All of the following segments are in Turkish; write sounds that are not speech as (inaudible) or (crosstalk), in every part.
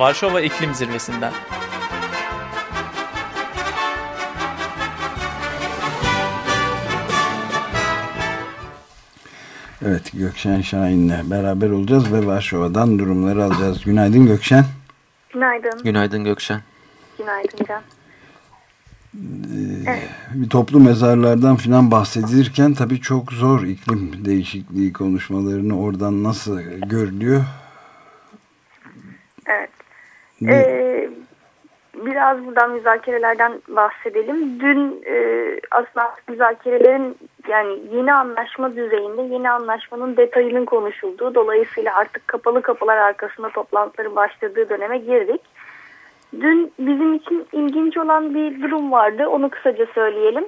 Varşova İklim Zirvesi'nden. Evet Gökşen Şahin'le beraber olacağız ve Varşova'dan durumları alacağız. Günaydın Gökşen. Günaydın. Günaydın Gökşen. Günaydın Can. Ee, bir toplu mezarlardan filan bahsedilirken tabii çok zor iklim değişikliği konuşmalarını oradan nasıl görülüyor? Ee, biraz buradan müzakerelerden bahsedelim. Dün e, aslında müzakerelerin yani yeni anlaşma düzeyinde yeni anlaşmanın detayının konuşulduğu dolayısıyla artık kapalı kapılar arkasında toplantıların başladığı döneme girdik. Dün bizim için ilginç olan bir durum vardı. Onu kısaca söyleyelim.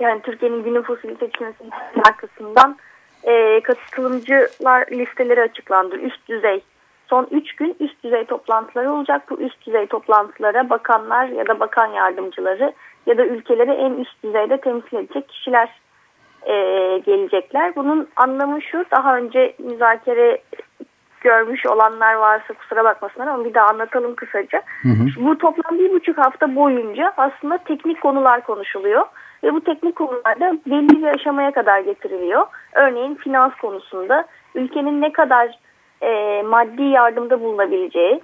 Yani Türkiye'nin günün fosili seçilmesinin arkasından e, katılımcılar listeleri açıklandı. Üst düzey son 3 gün üst düzey toplantıları olacak. Bu üst düzey toplantılara bakanlar ya da bakan yardımcıları ya da ülkeleri en üst düzeyde temsil edecek kişiler e, gelecekler. Bunun anlamı şu daha önce müzakere görmüş olanlar varsa kusura bakmasınlar ama bir daha anlatalım kısaca. Hı hı. Bu toplam bir buçuk hafta boyunca aslında teknik konular konuşuluyor. Ve bu teknik konularda belli bir aşamaya kadar getiriliyor. Örneğin finans konusunda ülkenin ne kadar e, maddi yardımda bulunabileceği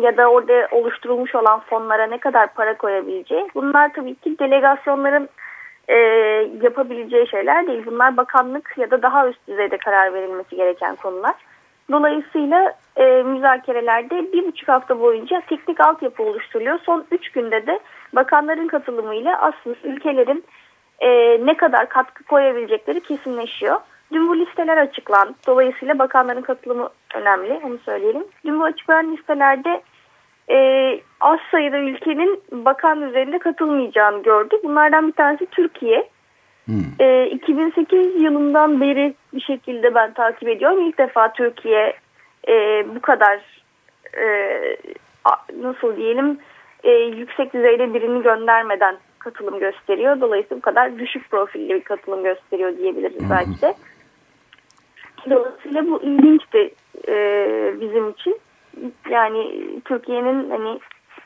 ya da orada oluşturulmuş olan fonlara ne kadar para koyabileceği. Bunlar tabii ki delegasyonların e, yapabileceği şeyler değil. Bunlar bakanlık ya da daha üst düzeyde karar verilmesi gereken konular. Dolayısıyla e, müzakerelerde bir buçuk hafta boyunca teknik altyapı oluşturuluyor. Son üç günde de bakanların katılımıyla aslında ülkelerin e, ne kadar katkı koyabilecekleri kesinleşiyor. Dün bu listeler açıklandı. Dolayısıyla bakanların katılımı önemli. Onu söyleyelim. Dün bu açıklanan listelerde e, az sayıda ülkenin bakan üzerinde katılmayacağını gördük. Bunlardan bir tanesi Türkiye. Hmm. E, 2008 yılından beri bir şekilde ben takip ediyorum. İlk defa Türkiye e, bu kadar e, nasıl diyelim e, yüksek düzeyde birini göndermeden katılım gösteriyor. Dolayısıyla bu kadar düşük profilli bir katılım gösteriyor diyebiliriz hmm. belki de. Dolayısıyla bu ilginçti e, bizim için. Yani Türkiye'nin hani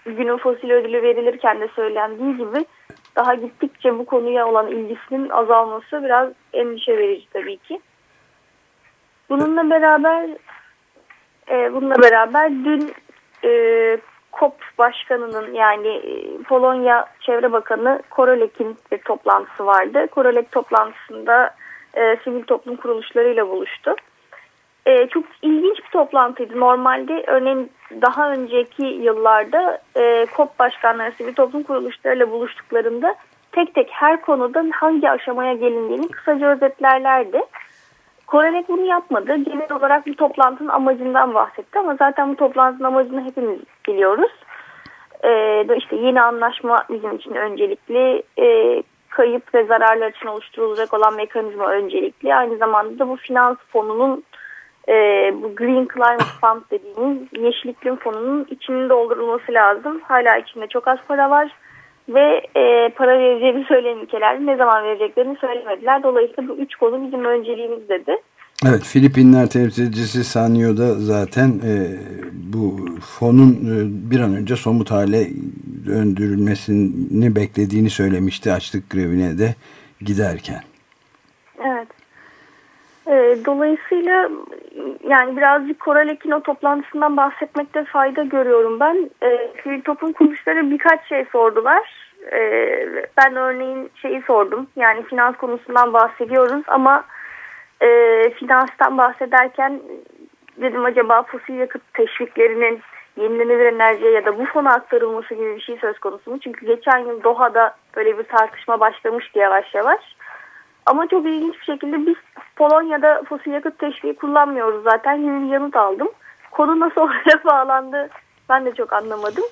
günün fosil ödülü verilirken de söylendiği gibi daha gittikçe bu konuya olan ilgisinin azalması biraz endişe verici tabii ki. Bununla beraber e, bununla beraber dün e, COP başkanının yani e, Polonya Çevre Bakanı Korolek'in toplantısı vardı. Korolek toplantısında e, sivil toplum kuruluşlarıyla buluştu. E, çok ilginç bir toplantıydı. Normalde örneğin daha önceki yıllarda e, KOP başkanları sivil toplum kuruluşlarıyla buluştuklarında tek tek her konuda hangi aşamaya gelindiğini kısaca özetlerlerdi. Korenek bunu yapmadı. Genel olarak bu toplantının amacından bahsetti ama zaten bu toplantının amacını hepimiz biliyoruz. Ee, işte yeni anlaşma bizim için öncelikli. Ee, kayıp ve zararlar için oluşturulacak olan mekanizma öncelikli. Aynı zamanda da bu finans fonunun e, bu Green Climate Fund dediğimiz yeşil iklim fonunun içinin doldurulması lazım. Hala içinde çok az para var ve e, para vereceğini (laughs) söyleyen ülkeler ne zaman vereceklerini söylemediler. Dolayısıyla bu üç konu bizim önceliğimiz dedi. Evet Filipinler temsilcisi Sanyo da zaten e, bu fonun e, bir an önce somut hale döndürülmesini beklediğini söylemişti açlık grevine de giderken. Dolayısıyla yani birazcık Koralek'in o toplantısından bahsetmekte fayda görüyorum ben. E, sivil toplum kuruluşları birkaç şey sordular. E, ben örneğin şeyi sordum. Yani finans konusundan bahsediyoruz ama e, finanstan bahsederken dedim acaba fosil yakıt teşviklerinin yenilenebilir enerjiye ya da bu fona aktarılması gibi bir şey söz konusu mu? Çünkü geçen yıl Doha'da böyle bir tartışma başlamıştı yavaş yavaş. Ama çok ilginç bir şekilde biz Polonya'da fosil yakıt teşviği kullanmıyoruz zaten gibi bir yanıt aldım. Konu nasıl (laughs) oraya bağlandı ben de çok anlamadım.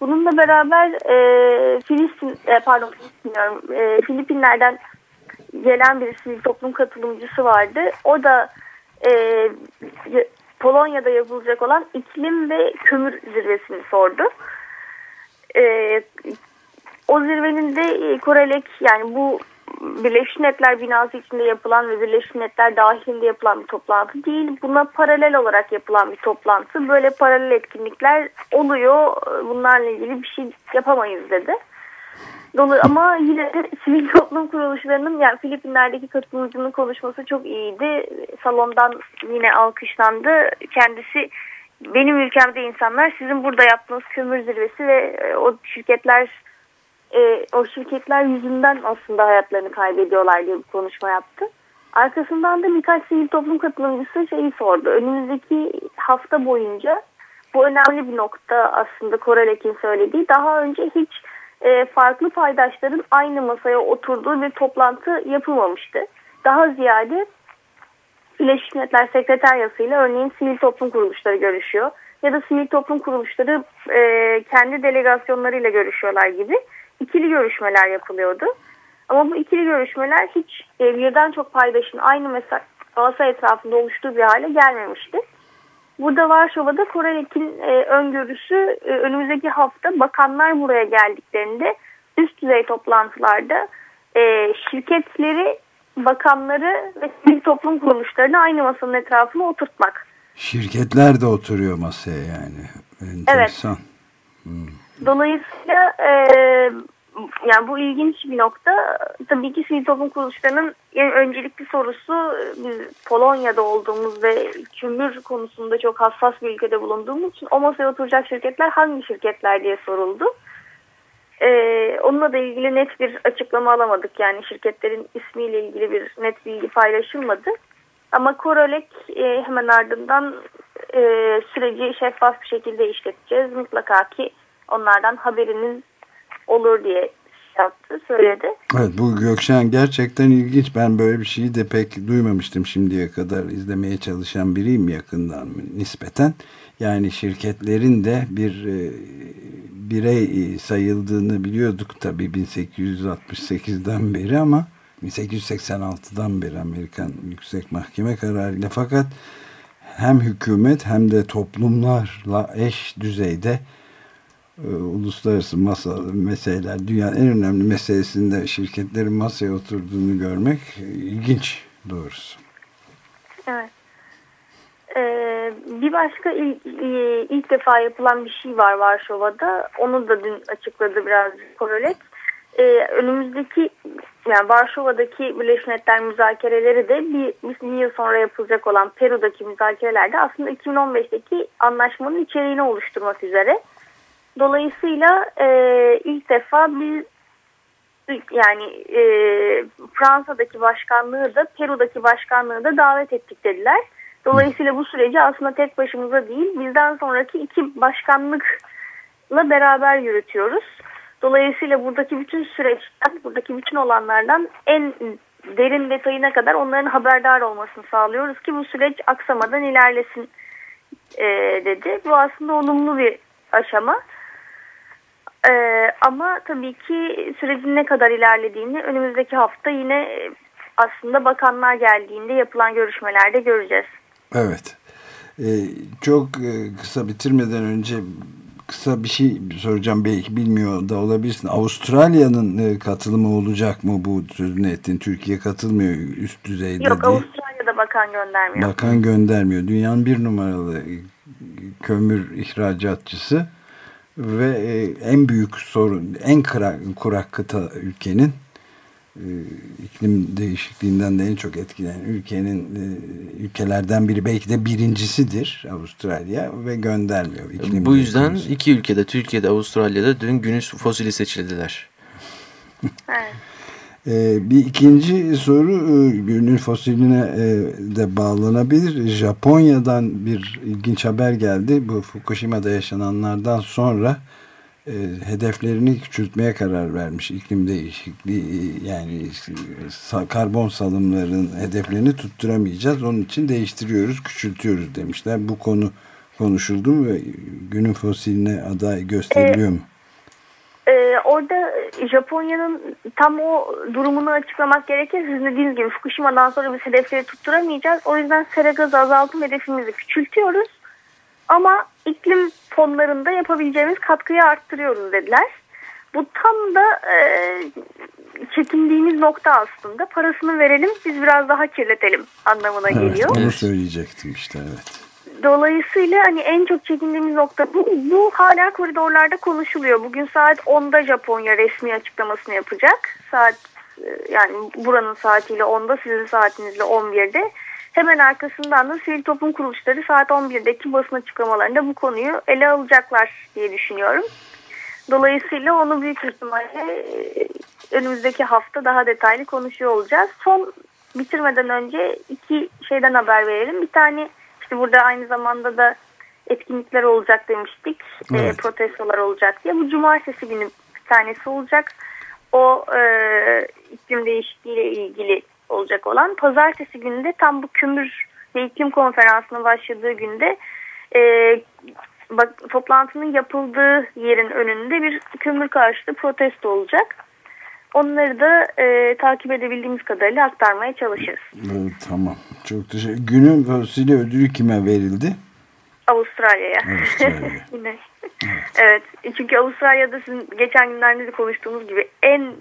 Bununla beraber e, Filistin, e, pardon bilmiyorum, e, Filipinler'den gelen bir sivil toplum katılımcısı vardı. O da e, Polonya'da yapılacak olan iklim ve kömür zirvesini sordu. E, o zirvenin de Korelek yani bu Birleşmiş Milletler binası içinde yapılan ve Birleşmiş Milletler dahilinde yapılan bir toplantı değil. Buna paralel olarak yapılan bir toplantı. Böyle paralel etkinlikler oluyor. Bunlarla ilgili bir şey yapamayız dedi. Dolu ama yine de (laughs) sivil toplum kuruluşlarının yani Filipinler'deki katılımcının konuşması çok iyiydi. Salondan yine alkışlandı. Kendisi benim ülkemde insanlar sizin burada yaptığınız kömür zirvesi ve e, o şirketler e, o şirketler yüzünden aslında hayatlarını kaybediyorlar diye bir konuşma yaptı. Arkasından da birkaç sivil toplum katılımcısı şeyi sordu. Önümüzdeki hafta boyunca bu önemli bir nokta aslında Korelek'in söylediği. Daha önce hiç e, farklı paydaşların aynı masaya oturduğu bir toplantı yapılmamıştı. Daha ziyade Birleşmiş Milletler Sekreteryası'yla örneğin sivil toplum kuruluşları görüşüyor. Ya da sivil toplum kuruluşları e, kendi delegasyonlarıyla görüşüyorlar gibi ikili görüşmeler yapılıyordu. Ama bu ikili görüşmeler hiç e, birden çok paydaşın aynı masa, masa etrafında oluştuğu bir hale gelmemişti. Burada Varşova'da Korelek'in e, öngörüsü e, önümüzdeki hafta bakanlar buraya geldiklerinde üst düzey toplantılarda e, şirketleri, bakanları ve sivil toplum kuruluşlarını aynı masanın etrafına oturtmak. Şirketler de oturuyor masaya yani. Enteresan. Evet. Dolayısıyla e, yani bu ilginç bir nokta. Tabii ki sivil toplum kuruluşlarının en öncelikli sorusu biz Polonya'da olduğumuz ve kömür konusunda çok hassas bir ülkede bulunduğumuz için o masaya oturacak şirketler hangi şirketler diye soruldu. Ee, onunla da ilgili net bir açıklama alamadık. Yani şirketlerin ismiyle ilgili bir net bilgi paylaşılmadı. Ama Korolek e, hemen ardından e, süreci şeffaf bir şekilde işleteceğiz. Mutlaka ki onlardan haberiniz olur diye yaptı, söyledi. Evet bu Gökşen gerçekten ilginç. Ben böyle bir şeyi de pek duymamıştım şimdiye kadar. izlemeye çalışan biriyim yakından nispeten. Yani şirketlerin de bir e, birey sayıldığını biliyorduk tabii 1868'den beri ama 1886'dan beri Amerikan Yüksek Mahkeme kararıyla fakat hem hükümet hem de toplumlarla eş düzeyde e, uluslararası masa, meseleler, dünyanın en önemli meselesinde şirketlerin masaya oturduğunu görmek ilginç doğrusu. Evet. Ee, bir başka ilk, ilk defa yapılan bir şey var Varşova'da. Onu da dün açıkladı biraz Korolet. Ee, önümüzdeki yani Varşova'daki Birleşmiş Milletler müzakereleri de bir, bir yıl sonra yapılacak olan Peru'daki müzakerelerde aslında 2015'teki anlaşmanın içeriğini oluşturmak üzere. Dolayısıyla e, ilk defa biz yani e, Fransa'daki başkanlığı da Peru'daki başkanlığı da davet ettik dediler. Dolayısıyla bu süreci aslında tek başımıza değil bizden sonraki iki başkanlıkla beraber yürütüyoruz. Dolayısıyla buradaki bütün süreçten, buradaki bütün olanlardan en derin detayına kadar onların haberdar olmasını sağlıyoruz ki bu süreç aksamadan ilerlesin e, dedi. Bu aslında olumlu bir aşama. Ee, ama tabii ki sürecin ne kadar ilerlediğini önümüzdeki hafta yine e, aslında bakanlar geldiğinde yapılan görüşmelerde göreceğiz. Evet. Ee, çok e, kısa bitirmeden önce kısa bir şey soracağım. Belki bilmiyor da olabilirsin. Avustralya'nın e, katılımı olacak mı bu sözünü ettin? Türkiye katılmıyor üst düzeyde Yok diye. Avustralya'da bakan göndermiyor. Bakan göndermiyor. Dünyanın bir numaralı kömür ihracatçısı ve e, en büyük sorun, en kurak, kurak kıta ülkenin e, iklim değişikliğinden de en çok etkilenen ülkenin e, ülkelerden biri belki de birincisidir Avustralya ve göndermiyor. Iklim Bu yüzden konusu. iki ülkede Türkiye'de Avustralya'da dün günün fosili seçildiler. (laughs) evet. Ee, bir ikinci soru e, günün fosiline e, de bağlanabilir. Japonya'dan bir ilginç haber geldi. Bu Fukushima'da yaşananlardan sonra e, hedeflerini küçültmeye karar vermiş. İklim değişikliği yani karbon salımların hedeflerini tutturamayacağız. Onun için değiştiriyoruz, küçültüyoruz demişler. Bu konu konuşuldu mu ve günün fosiline aday gösteriliyor mu? Ee, orada Japonya'nın tam o durumunu açıklamak gerekir. Sizin dediğiniz gibi Fukushima'dan sonra biz hedefleri tutturamayacağız. O yüzden sera gazı azaltım hedefimizi küçültüyoruz. Ama iklim fonlarında yapabileceğimiz katkıyı arttırıyoruz dediler. Bu tam da e, çekindiğimiz nokta aslında. Parasını verelim biz biraz daha kirletelim anlamına evet, geliyor. Onu söyleyecektim işte evet. Dolayısıyla hani en çok çekindiğimiz nokta bu. Bu hala koridorlarda konuşuluyor. Bugün saat 10'da Japonya resmi açıklamasını yapacak. Saat e, yani buranın saatiyle 10'da sizin saatinizle 11'de. Hemen arkasından da sivil toplum kuruluşları saat 11'deki basın açıklamalarında bu konuyu ele alacaklar diye düşünüyorum. Dolayısıyla onu büyük ihtimalle e, önümüzdeki hafta daha detaylı konuşuyor olacağız. Son bitirmeden önce iki şeyden haber verelim. Bir tane işte burada aynı zamanda da etkinlikler olacak demiştik. E, Evet. protestolar olacak diye. Bu cumartesi günü bir tanesi olacak. O e, iklim değişikliğiyle ilgili olacak olan. Pazartesi günü de tam bu kömür ve iklim konferansının başladığı günde e, bak, toplantının yapıldığı yerin önünde bir kömür karşıtı protesto olacak. Onları da e, takip edebildiğimiz kadarıyla aktarmaya çalışırız. Evet, tamam. Çok teşekkür Günün fasulye ödülü kime verildi? Avustralya'ya. Avustralya'ya. (laughs) Yine. evet. Çünkü Avustralya'da sizin geçen günlerde de konuştuğumuz gibi en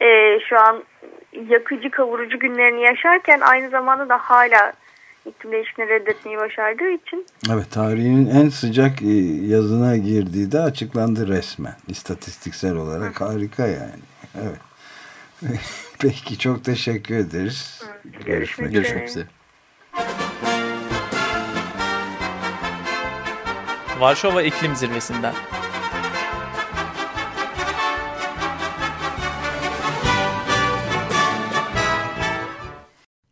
e, şu an yakıcı kavurucu günlerini yaşarken aynı zamanda da hala iklim değişikliğini reddetmeyi başardığı için Evet tarihinin en sıcak e, yazına girdiği de açıklandı resmen. İstatistiksel olarak harika yani. Evet. (laughs) Peki çok teşekkür ederiz. Görüşmek Görüşmek üzere. Varşova İklim Zirvesi'nden.